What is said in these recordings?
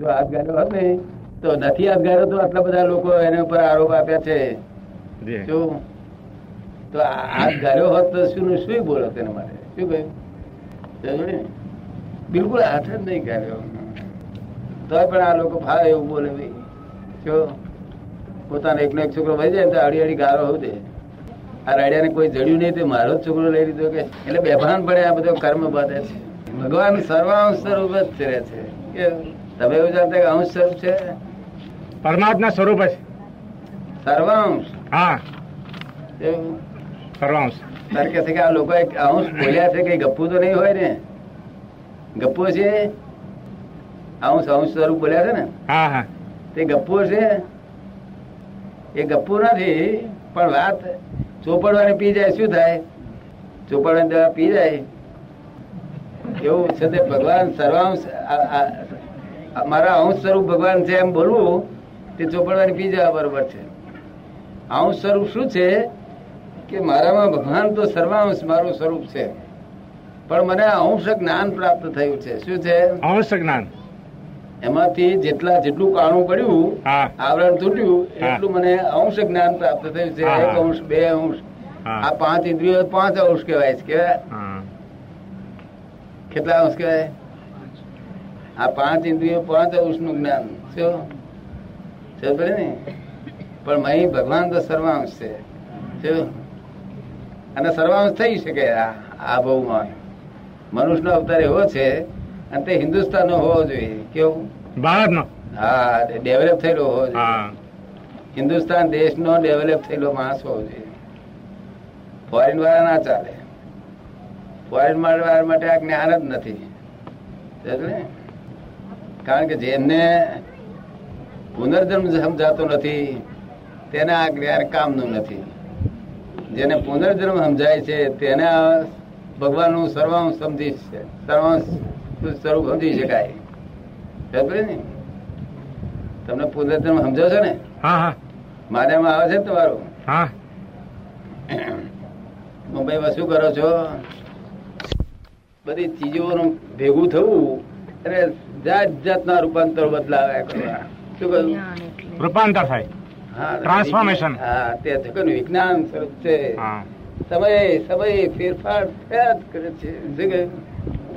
જો ગાળ્યો હોત ને તો નથી હાથ તો આટલા બધા લોકો એના ઉપર આરોપ આપ્યા છે. શું? તો આ હાથ ગાળ્યો હોત તો શું શું બોલો તેના માટે? શું કહ્યું? ને? બિલકુલ હાથ જ નહીં ગાળ્યો તોય પણ આ લોકો ફાવે એવું બોલે ભાઈ. જો પોતાનો એકનો એક છોકરો ભાઈ જાય તો આડી આડી ગાળો હોવ દે. આ રાડિયાને કોઈ જડ્યું નહીં તે મારો જ છોકરો લઈ લીધો કે? એટલે બેભાન પડે આ બધો કર્મ બાંધે છે. ભગવાન સર્વાંશ સ્વરૂપ જ છે કે તમે એવું જાણતા કે અંશ સ્વરૂપ છે? પરમાત્મા સ્વરૂપ જ. સર્વાંશ. હા. સર્વાંશ. તારે કે છે કે આ લોકો એક અંશ બોલ્યા છે કે ગપ્પુ તો નહીં હોય ને? ગપ્પુ છે? અંશ અંશ સ્વરૂપ બોલ્યા છે ને? હા હા. તે ગપ્પુ છે? એ ગપ્પુ નથી પણ વાત ચોપડવાની પી જાય શું થાય? ચોપડવાની દવા પી જાય? એવું છે તે ભગવાન સર્વાંશ મારા અંશ સ્વરૂપ ભગવાન છે એમ બોલવું તે ચોપડવાની બીજા બરોબર છે. અંશ સ્વરૂપ શું છે? કે મારામાં ભગવાન તો સર્વાંશ મારું સ્વરૂપ છે. પણ મને અંશ જ્ઞાન પ્રાપ્ત થયું છે. શું છે? અંશ જ્ઞાન. એમાંથી જેટલા જેટલું કાણું પડ્યું આવરણ તૂટ્યું એટલું મને અંશ જ્ઞાન પ્રાપ્ત થયું છે. એક અંશ બે અંશ. આ પાંચ ઇન્દ્રિયો પાંચ અંશ કહેવાય છે. કેવાય કેટલા અંશ કહેવાય? આ પાંચ ઇન્દ્રિયો પાંચ અંશનું જ્ઞાન. શું? ને પણ અહીં ભગવાન તો સર્વાંશ છે. શું? અને સર્વાંશ થઈ શકે આ આ મનુષ્ય મનુષ્યનો અવતાર એવો છે અને તે હિન્દુસ્તાનનો હોવો જોઈએ. કેવું? ભારતનો હા ડેવલપ થયેલો હોવો જોઈએ. હિન્દુસ્તાન હિન્દુસ્તાન દેશનો ડેવલપ થયેલો માણસ હોવો જોઈએ. ફોરેન વાળા ના ચાલે. ફોરેન મારવા માટે આ જ્ઞાન જ નથી. કારણ કે જેમને પુનર્જન્મ સમજાતો નથી તેને આ જ્ઞાન કામનું નથી. જેને પુનર્જન્મ સમજાય છે તેને ભગવાનનું સર્વાંશ સમજી છે સર્વાંશ સ્વરૂપ સમજી શકાય. સમજ્યો ને. તમને પુનર્જન્મ સમજો છો ને? હા આવે છે તમારું? મુંબઈમાં શું કરો છો? બધી ચીજોનું ભેગું થવું એટલે જાત જાતના રૂપાંતર બદલાવ્યા કરવા. શું કહ્યું? રૂપાંતર થાય. ટ્રાન્સફોર્મેશન. હા તે જગતનું વિજ્ઞાન સ્વરૂપ છે. સમય સમય ફેરફાર થયા જ કરે છે. શું કહ્યું?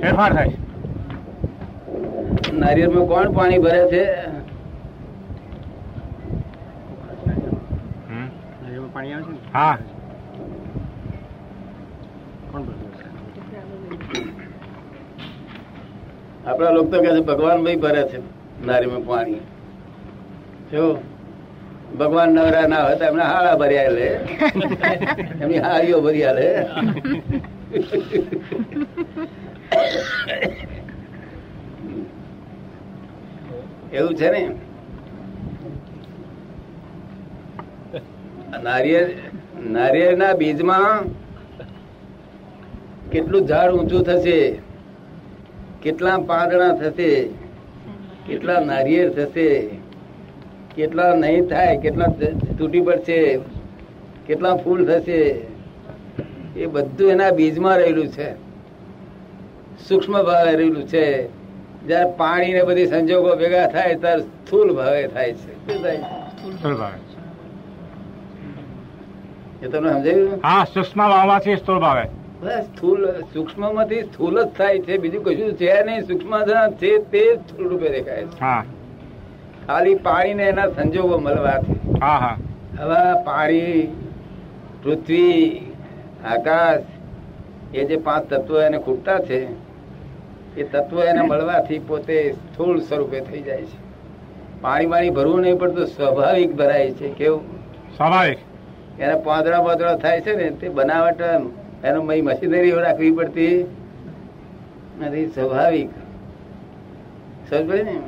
ફેરફાર થાય. નારિયેળમાં કોણ પાણી ભરે છે? પાણી આવે છે હા. કોણ ભરે હશે? આપણા લોકો કહે છે, ભગવાન ભાઈ ભરે છે નારીમાં પાણી. ભગવાન નવરા ના હોય તો એમને હાળા ભર્યા લે. એમની હાળીઓ ભર્યા લે. એવું છે ને? નારિયેળ નારિયેળના બીજમાં કેટલું ઝાડ ઊંચું થશે? કેટલા પાંદડા થશે કેટલા નારિયેળ થશે કેટલા નહીં થાય કેટલા તૂટી પડશે કેટલા ફૂલ થશે એ બધું એના બીજમાં રહેલું છે. સૂક્ષ્મ ભાવે રહેલું છે. જયારે પાણી ને બધી સંજોગો ભેગા થાય ત્યારે સ્થૂલ ભાવે થાય છે. એ તમને સમજાયું? હા સૂક્ષ્મ ભાવમાંથી સ્થુલ ભાવે. બસ સ્થૂલ સૂક્ષ્મમાંથી સ્થૂલ જ થાય છે. બીજું કશું છે નહીં. સૂક્ષ્મ છે તે સ્થૂળ રૂપે દેખાય છે. ખાલી પાણી ને એના સંજોગો મળવાથી હવા પાણી પૃથ્વી આકાશ એ જે પાંચ તત્વો એને ખૂટતા છે એ તત્વો એને મળવાથી પોતે સ્થૂળ સ્વરૂપે થઈ જાય છે. પાણી પાણી ભરવું નહીં પડતું સ્વાભાવિક ભરાય છે. કેવું? સ્વાભાવિક. એને પાંદડા પાંદડા થાય છે ને તે બનાવટ એનો મય મશીનરી રાખવી પડતી. નથી સ્વાભાવિક. સમજ ને?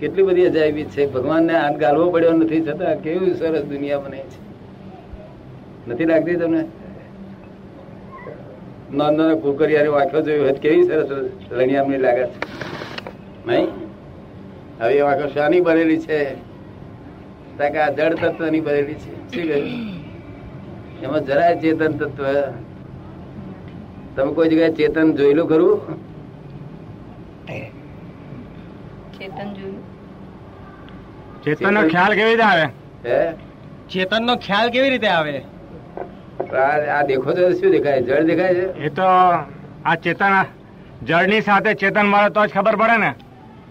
કેટલી બધી અજાયબી છે. ભગવાનને હાથ ગાળવો પડ્યો નથી છતાં કેવી સરસ દુનિયા બને છે. નથી લાગતી તમને? નાના નાના કુકરિયાને વાંખો જોયો હોય કેવી સરસ લણિયામની છે. નહીં? હવે વાંખો શાની બનેલી છે. કારણ કે આ જળ તત્વની બનેલી છે. શું કહ્યું? એમાં જરાય ચેતન તત્વ તમે કોઈ જગ્યાએ ચેતન જોયેલું ખરું? ચેતન જોયું. ચેતનનો ખ્યાલ કેવી રીતે આવે? હે? ચેતન નો ખ્યાલ કેવી રીતે આવે? આ આ દેખો તો શું દેખાય? જળ દેખાય છે? એ તો આ ચેતન જળની સાથે ચેતન મળે તો જ ખબર પડે ને.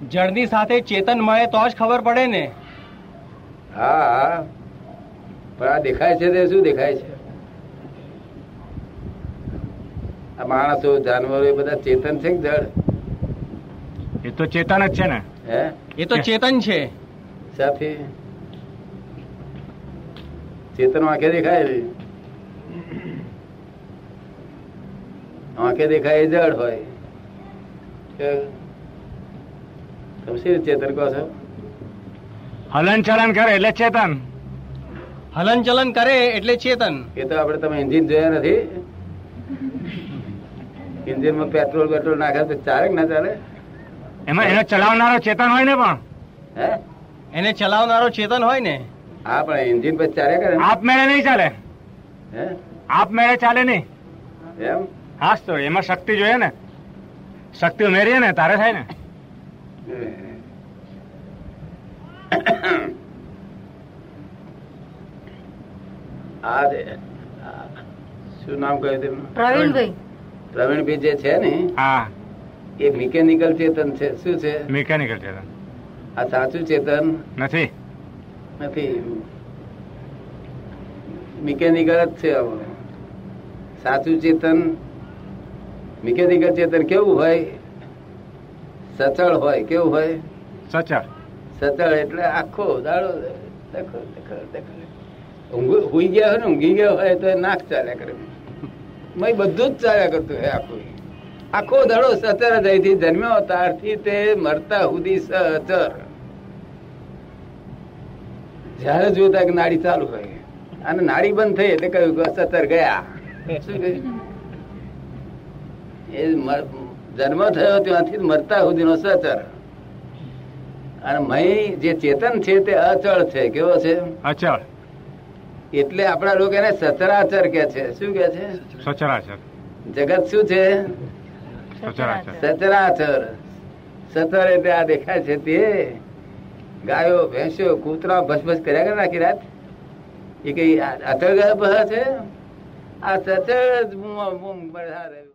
જળની સાથે ચેતન મળે તો જ ખબર પડે ને. હા હા. પણ આ દેખાય છે તે શું દેખાય છે? આ માણસો જાનવરો એ બધા ચેતન છે કે જળ એ તો ચેતન જ છે ને. હે? એ તો ચેતન છે. સાથે? ચેતન આંખે દેખાય છે આંખે દેખાય એ જળ હોય. તમે શી ચેતન કહો છો? હલન ચલન કરે એટલે ચેતન. હલન ચલન કરે એટલે ચેતન. એ તો આપણે તમે એન્જિન જોયા નથી? એન્જિનમાં પેટ્રોલ પેટ્રોલ નાખે તો ચાલે ના ચાલે? એમાં એને ચલાવનારો ચેતન હોય ને પણ. હે? એને ચલાવનારો ચેતન હોય ને? હા પણ એન્જિન પછી ચાલે કરે ને? આપ મેળે નહીં ચાલે. હે? આપ મેળે ચાલે નહીં. એમ? હા તો એમાં શક્તિ જોઈએ ને. શક્તિ ઉમેરીએ ને તારે થાય ને. આ શું નામ કહ્યું તેમનું પ્રવીણભાઈ. પ્રવીણભાઈ જે છે ને હા. એ મિકેનિકલ ચેતન છે. શું છે? મિકેનિકલ ચેતન. આ સાચું ચેતન? નથી. નથી. મિકેનિકલ જ છે સાચું ચેતન મિકેનિકલ ચેતન કેવું હોય? સચળ હોય કેવું હોય? સચળ. સચળ એટલે આખો દાડો દેખો દેખો દેખો. ઊંઘ ગયા હોય ને ઊંઘી ગયા હોય તો નાક ચાલ્યા કરે. મય બધું જ ચાલ્યા કરતું હે આખું. આખો દડો સચર જ જન્મ્યો, ત્યારથી તે મરતા સુધી સચર. જયારે જોતા કે નાડી ચાલુ હોય અને નાડી બંધ થઈ એટલે કહ્યું કે સતર ગયા. એ જન્મ થયો ત્યાંથી મરતા સુધીનો સચર. અને મય જે ચેતન છે તે અચળ છે. કેવો છે? અચળ. એટલે આપણા લોકો એને સચરાચર કે છે. શું કે છે? સચરાચર. જગત શું છે? સચરાચર. સચર એટલે આ દેખાય છે તે. ગાયો ભેંસો કૂતરા ભસભસ કર્યા કરે આખી રાત? એ કઈ અચળ ગયા છે? આ બધા